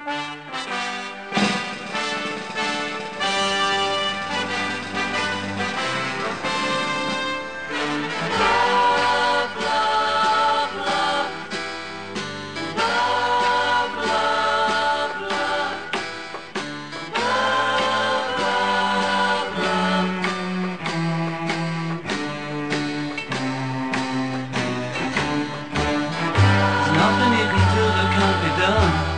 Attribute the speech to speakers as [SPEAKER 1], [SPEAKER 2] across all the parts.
[SPEAKER 1] Nothing you can do that can't be done.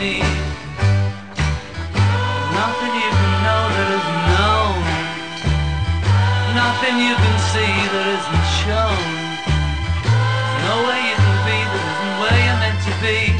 [SPEAKER 1] Nothing you can know that isn't known. Nothing you can see that isn't shown. No way you can be that isn't where you're meant to be.